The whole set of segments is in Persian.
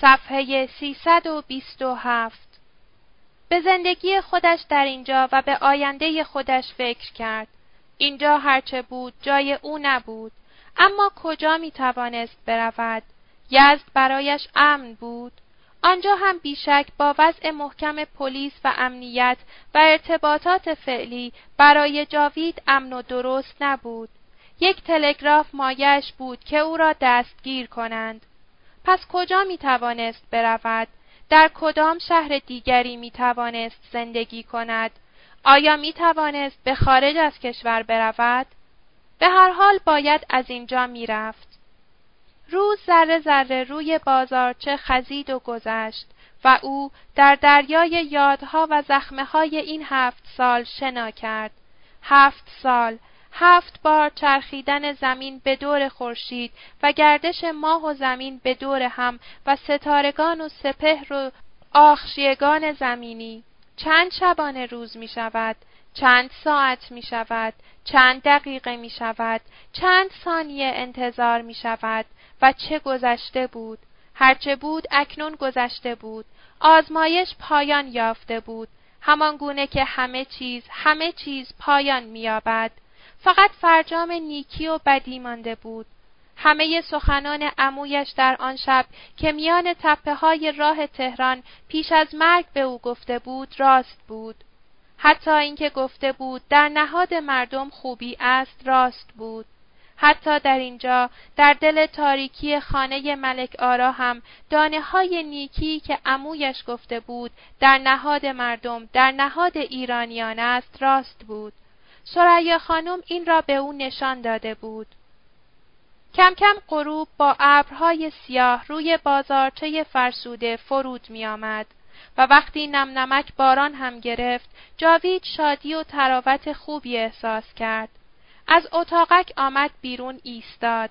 صفحه 327 به زندگی خودش در اینجا و به آینده خودش فکر کرد. اینجا هرچه بود جای او نبود. اما کجا می توانست برود؟ یزد برایش امن بود. آنجا هم بیشک با وضع محکم پلیس و امنیت و ارتباطات فعلی برای جاوید امن و درست نبود. یک تلگراف مایش بود که او را دستگیر کنند. پس کجا می توانست برود؟ در کدام شهر دیگری می توانست زندگی کند؟ آیا می توانست به خارج از کشور برود؟ به هر حال باید از اینجا می رفت. روز ذره ذره روی بازارچه خزید و گذشت و او در دریای یادها و زخمه های این هفت سال شنا کرد. هفت سال، هفت بار چرخیدن زمین به دور خورشید و گردش ماه و زمین به دور هم و ستارگان و سپهر و آخشیگان زمینی. چند شبانه روز می شود چند ساعت می شود چند دقیقه می شود چند ثانیه انتظار می شود و چه گذشته بود؟ هرچه بود اکنون گذشته بود. آزمایش پایان یافته بود. همان گونه که همه چیز همه چیز پایان می‌یابد فقط فرجام نیکی و بدی مانده بود. همه سخنان عمویش در آن شب که میان تپه های راه تهران پیش از مرگ به او گفته بود راست بود. حتی اینکه گفته بود در نهاد مردم خوبی است راست بود. حتی در اینجا در دل تاریکی خانه ملک آرا هم دانه های نیکی که عمویش گفته بود در نهاد مردم در نهاد ایرانیان است راست بود. سریا خانم این را به او نشان داده بود کم کم غروب با ابرهای سیاه روی بازارچه فرسوده فرود می آمد و وقتی نم نمک باران هم گرفت جاوید شادی و تراوت خوبی احساس کرد از اتاقک آمد بیرون ایستاد.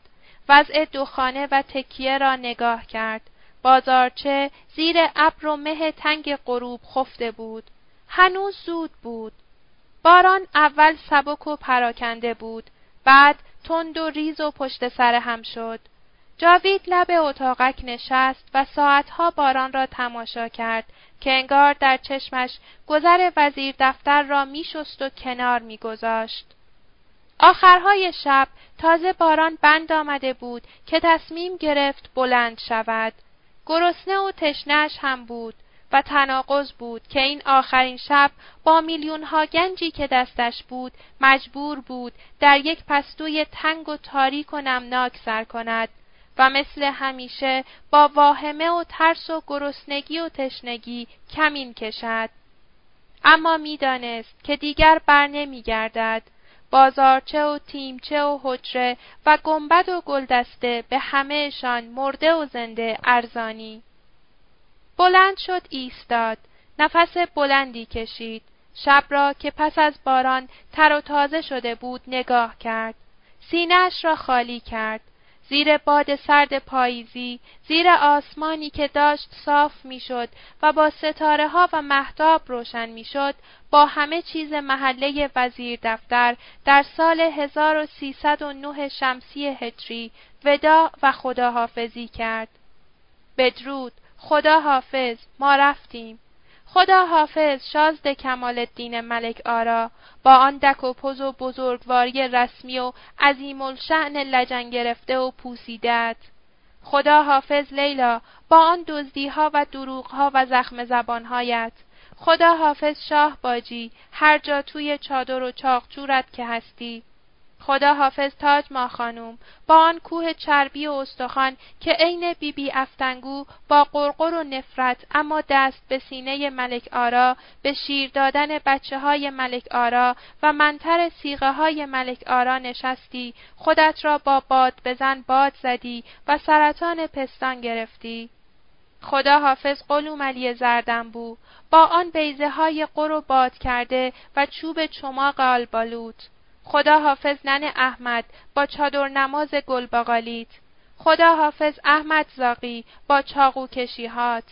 وضع دخانه و تکیه را نگاه کرد. بازارچه زیر ابر و مه تنگ غروب خفته بود. هنوز زود بود. باران اول سبک و پراکنده بود. بعد تند و ریز و پشت سر هم شد. جاوید لب اتاقک نشست و ساعتها باران را تماشا کرد که انگار در چشمش گذر وزیر دفتر را میشست و کنار میگذاشت. آخرهای شب تازه باران بند آمده بود که تصمیم گرفت بلند شود. گرسنه و تشنش هم بود و تناقض بود که این آخرین شب با میلیون ها گنجی که دستش بود مجبور بود در یک پستوی تنگ و تاریک و نمناک سر کند و مثل همیشه با واهمه و ترس و گرسنگی و تشنگی کمین کشد. اما می‌دانست که دیگر بر نمیگردد بازارچه و تیمچه و حجره و گنبد و گلدسته به همهشان مرده و زنده ارزانی بلند شد ایستاد. نفس بلندی کشید. شب را که پس از باران تر و تازه شده بود نگاه کرد. سینهاش را خالی کرد. زیر باد سرد پاییزی، زیر آسمانی که داشت صاف می‌شد و با ستاره ها و محتاب روشن می‌شد، با همه چیز محله وزیر دفتر در سال 1309 شمسی هجری ودا و خداحافظی کرد. بدرود، خدا حافظ، ما رفتیم. خدا حافظ شازد کمال الدین ملک آرا با آن دک و پز و بزرگواری رسمی و عظیم الشعن لجن گرفته و پوسیدت. خدا حافظ لیلا با آن دزدیها و دروغها و زخم زبانهایت. خدا حافظ شاه باجی هر جا توی چادر و چاقچورت که هستی. خدا حافظ تاج ما خانوم. با آن کوه چربی و استخوان که عین بیبی افتنگو با قرقر و نفرت اما دست به سینه ملک آرا به شیر دادن بچه های ملک آرا و منتر سیغه های ملک آرا نشستی. خودت را با باد بزن باد زدی و سرطان پستان گرفتی. خدا حافظ قلوم علی زردنبو. با آن بیزه های قر و باد کرده و چوب چماق آلبالوت. خدا حافظ نن احمد با چادر نماز گلباقالیت خدا حافظ احمد زاقی با چاقو کشیهات.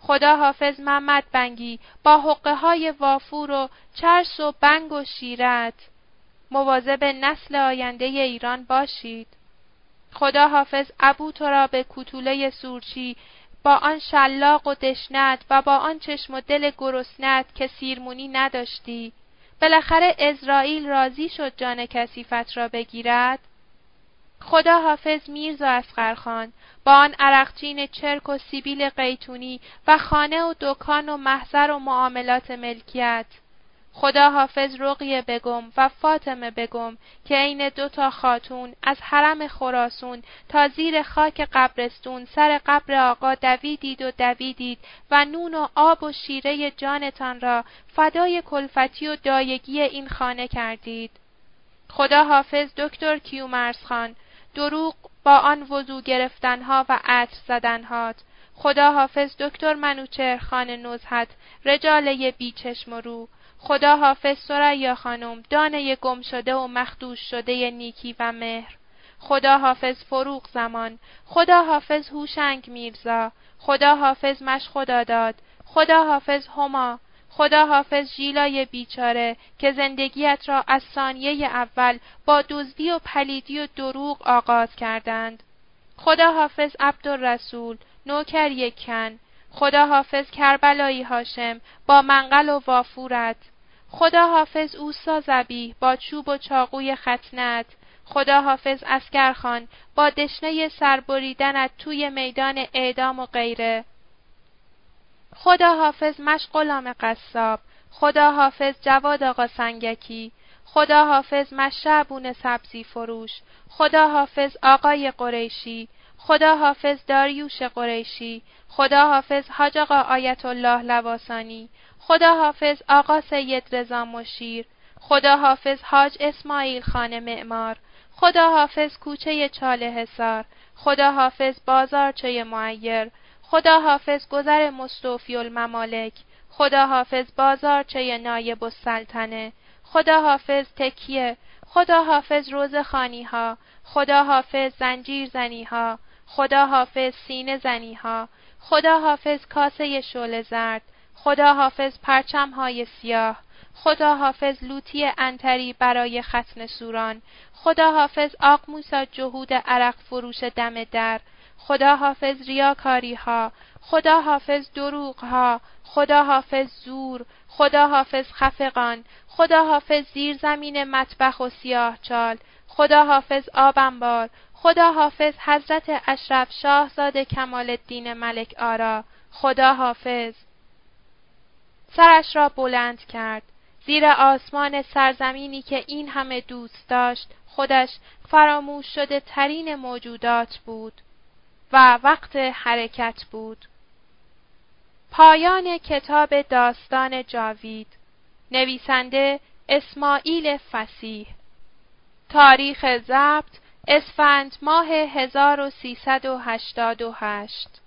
خدا حافظ محمد بنگی با حقه های وافور و چرس و بنگ و شیرت. مواظب نسل آینده ایران باشید. خدا حافظ ابو تو را به کوتوله سورچی با آن شلاق و دشنت و با آن چشم و دل گرسنت که سیرمونی نداشتی. بالاخره ازرائیل راضی شد جان کسیفت را بگیرد. خدا حافظ میرزا اسقرخان با آن عرقچین چرک و سیبیل قیتونی و خانه و دکان و محضر و معاملات ملکیت. خدا حافظ رقیه بگم و فاطمه بگم که عین دو تا خاتون از حرم خراسون تا زیر خاک قبرستون سر قبر آقا دویدید و دویدید و نون و آب و شیره جانتان را فدای کلفتی و دایگی این خانه کردید. خدا حافظ دکتر کیومرس خان دروغ با آن وضو گرفتنها و عطر زدنهات. خدا حافظ دکتر منوچهر خان نزهت رجاله بیچشم و رو. خدا حافظ سریا خانم دانه گم شده و مخدوش شده نیکی و مهر. خدا حافظ فروغ زمان خدا حافظ هوشنگ میرزا. خدا حافظ مش خدا داد خدا حافظ هما. خدا حافظ ژیلای بیچاره که زندگیت را از ثانیه اول با دزدی و پلیدی و دروغ آغاز کردند. خدا حافظ عبدالرسول نوکر یکن خدا حافظ کربلایی هاشم با منقل و وافورت. خدا حافظ اوسا زبی با چوب و چاقوی ختنت. خدا حافظ اسکرخان با دشنه سربریدنت توی میدان اعدام و غیره. خدا حافظ مش غلام قصاب. خدا حافظ جواد آقا سنگکی. خدا حافظ مش شعبون سبزی فروش. خدا حافظ آقای قریشی. خدا حافظ داریوش قریشی خدا حافظ حاج آقا آیت الله لواسانی خدا حافظ آقا سید رضا مشیر خدا حافظ حاج اسماعیل خان معمار خدا حافظ کوچه چاله حصار خدا حافظ بازارچه معیر خدا حافظ گذر مستوفی الممالک خدا حافظ بازارچه نایب السلطنه خدا حافظ تکیه خدا حافظ روزخانی ها خدا حافظ زنجیر زنی ها خدا حافظ سینه زنی ها خدا حافظ کاسه شل زرد خدا حافظ پرچم های سیاه خدا حافظ لوتی انتری برای ختن سوران خدا حافظ آقموسا جهود عرق فروش دم در خدا حافظ ریاکاری ها خدا حافظ دروغ ها خدا حافظ زور خدا حافظ خفقان خدا حافظ زیر زمین مطبخ و سیاه چال خدا حافظ آبنبار خدا حافظ حضرت اشرف شاهزاده کمال الدین ملک آرا. خدا حافظ سرش را بلند کرد. زیر آسمان سرزمینی که این همه دوست داشت خودش فراموش شده ترین موجودات بود و وقت حرکت بود. پایان کتاب داستان جاوید. نویسنده اسماعیل فسیح. تاریخ ضبط اسفند ماه 1388